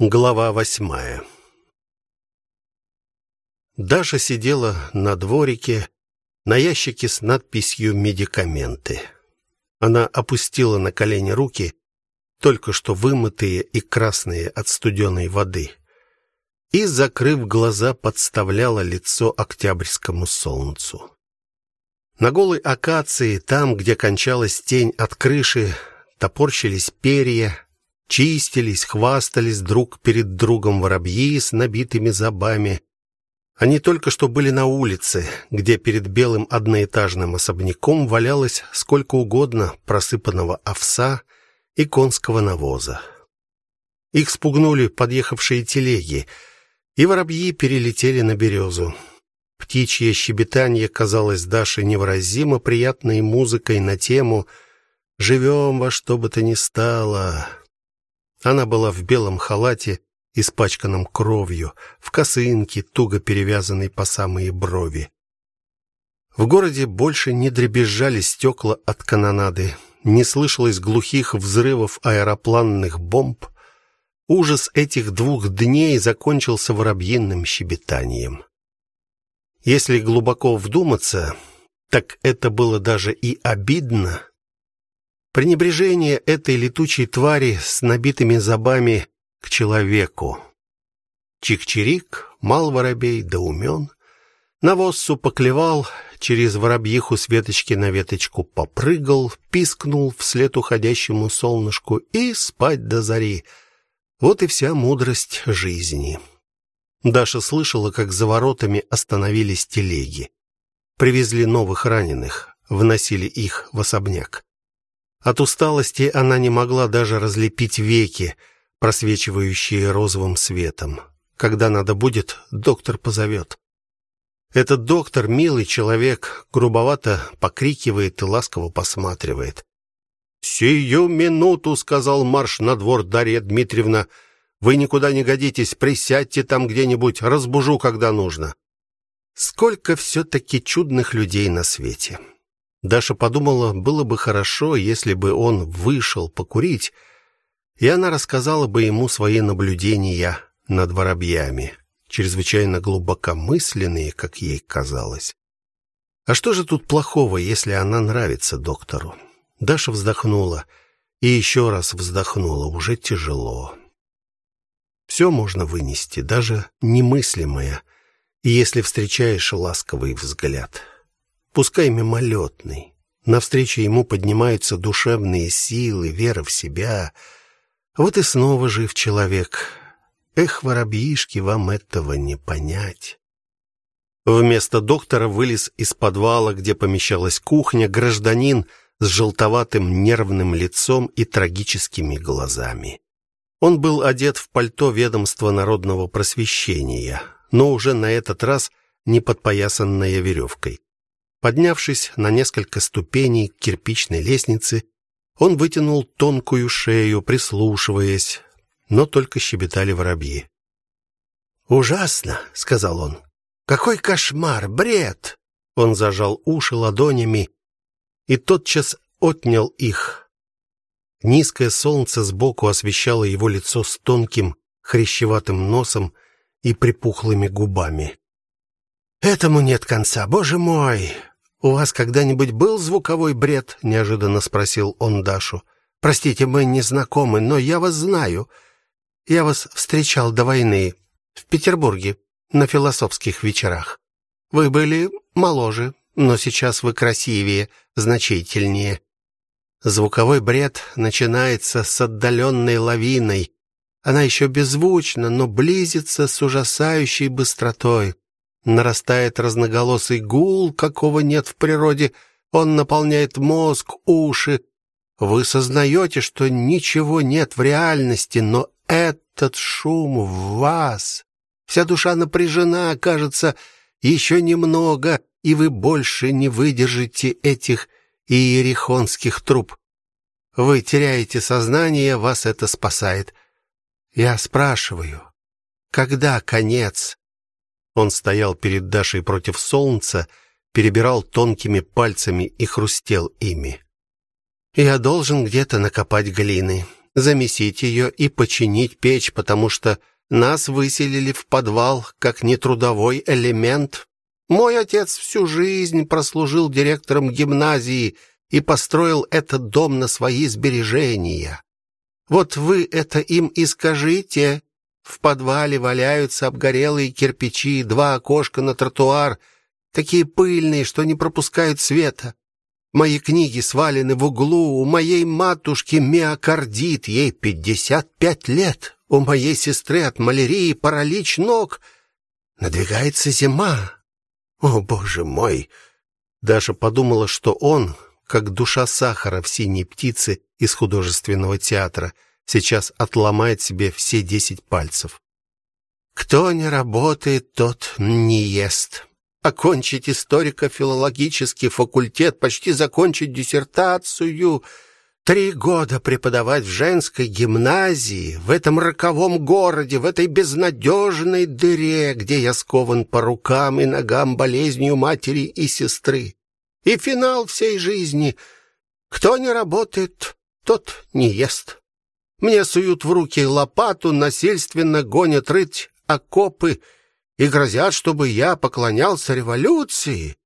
Глава восьмая. Даша сидела на дворике на ящике с надписью медикаменты. Она опустила на колени руки, только что вымытые и красные от студеной воды, и закрыв глаза, подставляла лицо октябрьскому солнцу. На голой акации, там, где кончалась тень от крыши, топорщились перья, чистились, хвастались друг перед другом воробьи с набитыми зубами. Они только что были на улице, где перед белым одноэтажным особняком валялось сколько угодно просыпанного овса и конского навоза. Их спугнули подъехавшие телеги, и воробьи перелетели на березу. Птичье щебетание казалось Даше невыразимо приятной музыкой на тему «Живем во что бы то ни стало». Она была в белом халате, испачканном кровью, в косынке, туго перевязанной по самые брови. В городе больше не дребезжали стекла от канонады, не слышалось глухих взрывов аэропланных бомб. Ужас этих двух дней закончился воробьиным щебетанием. Если глубоко вдуматься, так это было даже и обидно. Пренебрежение этой летучей твари с набитыми зубами к человеку. Чик-чирик, мал воробей да умен. На воссу поклевал, через воробьиху с веточки на веточку попрыгал, пискнул вслед уходящему солнышку и спать до зари. Вот и вся мудрость жизни. Даша слышала, как за воротами остановились телеги. Привезли новых раненых, вносили их в особняк. От усталости она не могла даже разлепить веки, просвечивающие розовым светом. Когда надо будет, доктор позовет. Этот доктор милый человек, грубовато покрикивает и ласково посматривает. «Сию минуту», — сказал марш на двор Дарья Дмитриевна, — «вы никуда не годитесь, присядьте там где-нибудь, разбужу, когда нужно». Сколько все-таки чудных людей на свете. Даша подумала, было бы хорошо, если бы он вышел покурить, и она рассказала бы ему свои наблюдения над воробьями, чрезвычайно глубокомысленные, как ей казалось. А что же тут плохого, если она нравится доктору? Даша вздохнула и еще раз вздохнула, уже тяжело. Все можно вынести, даже немыслимое, если встречаешь ласковый взгляд пускай мимолетный. Навстречу ему поднимаются душевные силы, вера в себя. Вот и снова жив человек. Эх, воробьишки, вам этого не понять. Вместо доктора вылез из подвала, где помещалась кухня, гражданин с желтоватым нервным лицом и трагическими глазами. Он был одет в пальто ведомства народного просвещения, но уже на этот раз не подпоясанное веревкой. Поднявшись на несколько ступеней кирпичной лестнице, он вытянул тонкую шею, прислушиваясь, но только щебетали воробьи. "Ужасно", сказал он. "Какой кошмар, бред!" Он зажал уши ладонями и тотчас отнял их. Низкое солнце сбоку освещало его лицо с тонким хрящеватым носом и припухлыми губами. Этому нет конца, боже мой. У вас когда-нибудь был звуковой бред? неожиданно спросил он Дашу. Простите, мы не знакомы, но я вас знаю. Я вас встречал до войны в Петербурге на философских вечерах. Вы были моложе, но сейчас вы красивее, значительнее. Звуковой бред начинается с отдаленной лавиной. Она еще беззвучна, но близится с ужасающей быстротой. Нарастает разноголосый гул, какого нет в природе. Он наполняет мозг, уши. Вы сознаете, что ничего нет в реальности, но этот шум в вас. Вся душа напряжена, кажется, еще немного, и вы больше не выдержите этих иерихонских труб. Вы теряете сознание, вас это спасает. Я спрашиваю, когда конец? Он стоял перед Дашей против солнца, перебирал тонкими пальцами и хрустел ими. Я должен где-то накопать глины. замесить ее и починить печь, потому что нас выселили в подвал как нетрудовой элемент. Мой отец всю жизнь прослужил директором гимназии и построил этот дом на свои сбережения. Вот вы это им и скажите. В подвале валяются обгорелые кирпичи, два окошка на тротуар, такие пыльные, что не пропускают света. Мои книги свалены в углу, у моей матушки миокардит, ей пятьдесят пять лет. У моей сестры от малярии паралич ног. Надвигается зима. О, боже мой. Даша подумала, что он, как душа сахара в синей птице из художественного театра, сейчас отломает себе все десять пальцев. Кто не работает, тот не ест. Окончить историко-филологический факультет, почти закончить диссертацию, три года преподавать в женской гимназии, в этом роковом городе, в этой безнадежной дыре, где я скован по рукам и ногам болезнью матери и сестры. И финал всей жизни. Кто не работает, тот не ест. Мне суют в руки лопату, насильственно гонят рыть окопы и грозят, чтобы я поклонялся революции,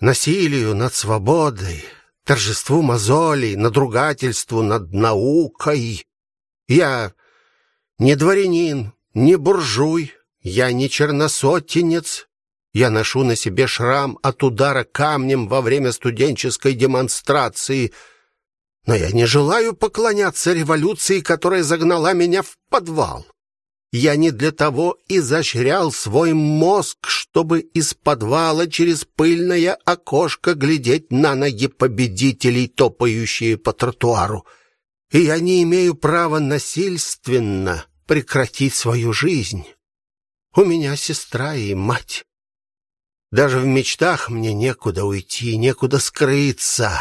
насилию над свободой, торжеству мозолей, надругательству над наукой. Я не дворянин, не буржуй, я не черносотенец. Я ношу на себе шрам от удара камнем во время студенческой демонстрации — но я не желаю поклоняться революции, которая загнала меня в подвал. Я не для того изощрял свой мозг, чтобы из подвала через пыльное окошко глядеть на ноги победителей, топающие по тротуару. И я не имею права насильственно прекратить свою жизнь. У меня сестра и мать. Даже в мечтах мне некуда уйти, некуда скрыться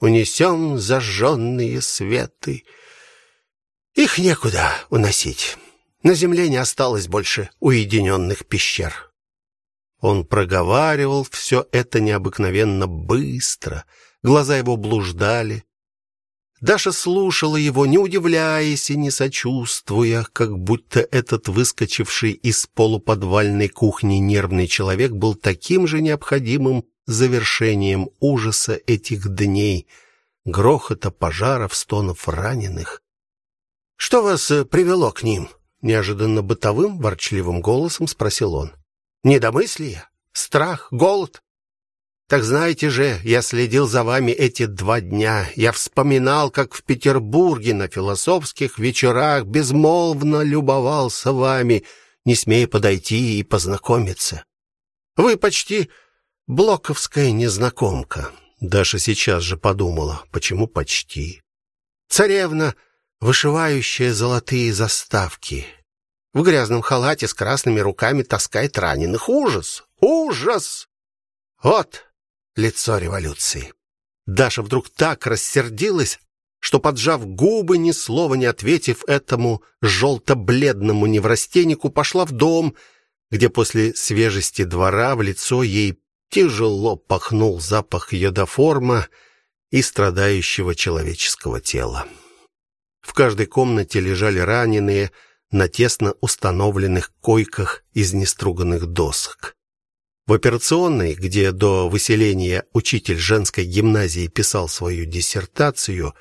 унесем зажженные светы. Их некуда уносить. На земле не осталось больше уединенных пещер. Он проговаривал все это необыкновенно быстро. Глаза его блуждали. Даша слушала его, не удивляясь и не сочувствуя, как будто этот выскочивший из полуподвальной кухни нервный человек был таким же необходимым завершением ужаса этих дней, грохота пожаров, стонов раненых. Что вас э, привело к ним? неожиданно бытовым, ворчливым голосом спросил он. Недомыслие, страх, голод. Так знаете же, я следил за вами эти два дня. Я вспоминал, как в Петербурге на философских вечерах безмолвно любовался вами, не смея подойти и познакомиться. Вы почти Блоковская незнакомка. Даша сейчас же подумала, почему почти. Царевна, вышивающая золотые заставки. В грязном халате с красными руками таскает раненых. Ужас! Ужас! Вот лицо революции. Даша вдруг так рассердилась, что поджав губы, ни слова не ответив этому желто бледному неврастеннику, пошла в дом, где после свежести двора в лицо ей тяжело пахнул запах йодоформа и страдающего человеческого тела. В каждой комнате лежали раненые на тесно установленных койках из неструганных досок. В операционной, где до выселения учитель женской гимназии писал свою диссертацию,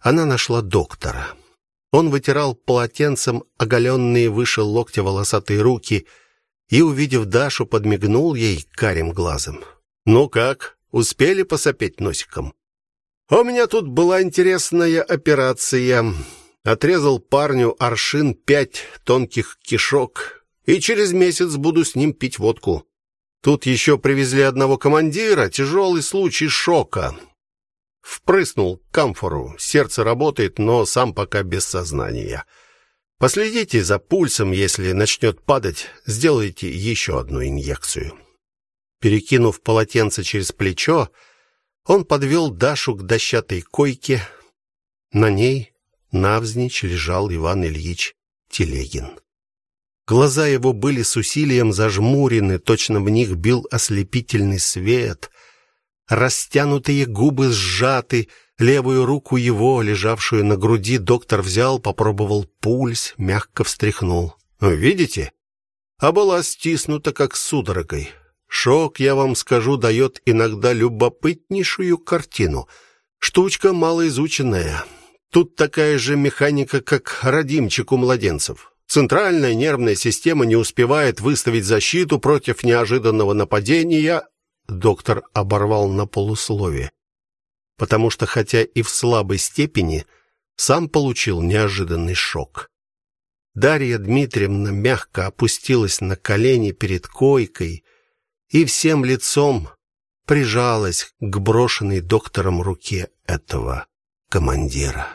она нашла доктора. Он вытирал полотенцем оголенные выше локтя волосатые руки и, увидев Дашу, подмигнул ей карим глазом. Ну как, успели посопеть носиком? У меня тут была интересная операция. Отрезал парню аршин пять тонких кишок, и через месяц буду с ним пить водку. Тут еще привезли одного командира, тяжелый случай шока. Впрыснул камфору, сердце работает, но сам пока без сознания. Последите за пульсом, если начнет падать, сделайте еще одну инъекцию. Перекинув полотенце через плечо, он подвел Дашу к дощатой койке. На ней навзничь лежал Иван Ильич Телегин. Глаза его были с усилием зажмурены, точно в них бил ослепительный свет. Растянутые губы сжаты, Левую руку его, лежавшую на груди, доктор взял, попробовал пульс, мягко встряхнул. Видите? А была стиснута как судорогой. Шок, я вам скажу, дает иногда любопытнейшую картину. Штучка малоизученная. Тут такая же механика, как родимчик у младенцев. Центральная нервная система не успевает выставить защиту против неожиданного нападения. Доктор оборвал на полусловие, потому что хотя и в слабой степени сам получил неожиданный шок. Дарья Дмитриевна мягко опустилась на колени перед койкой и всем лицом прижалась к брошенной доктором руке этого командира.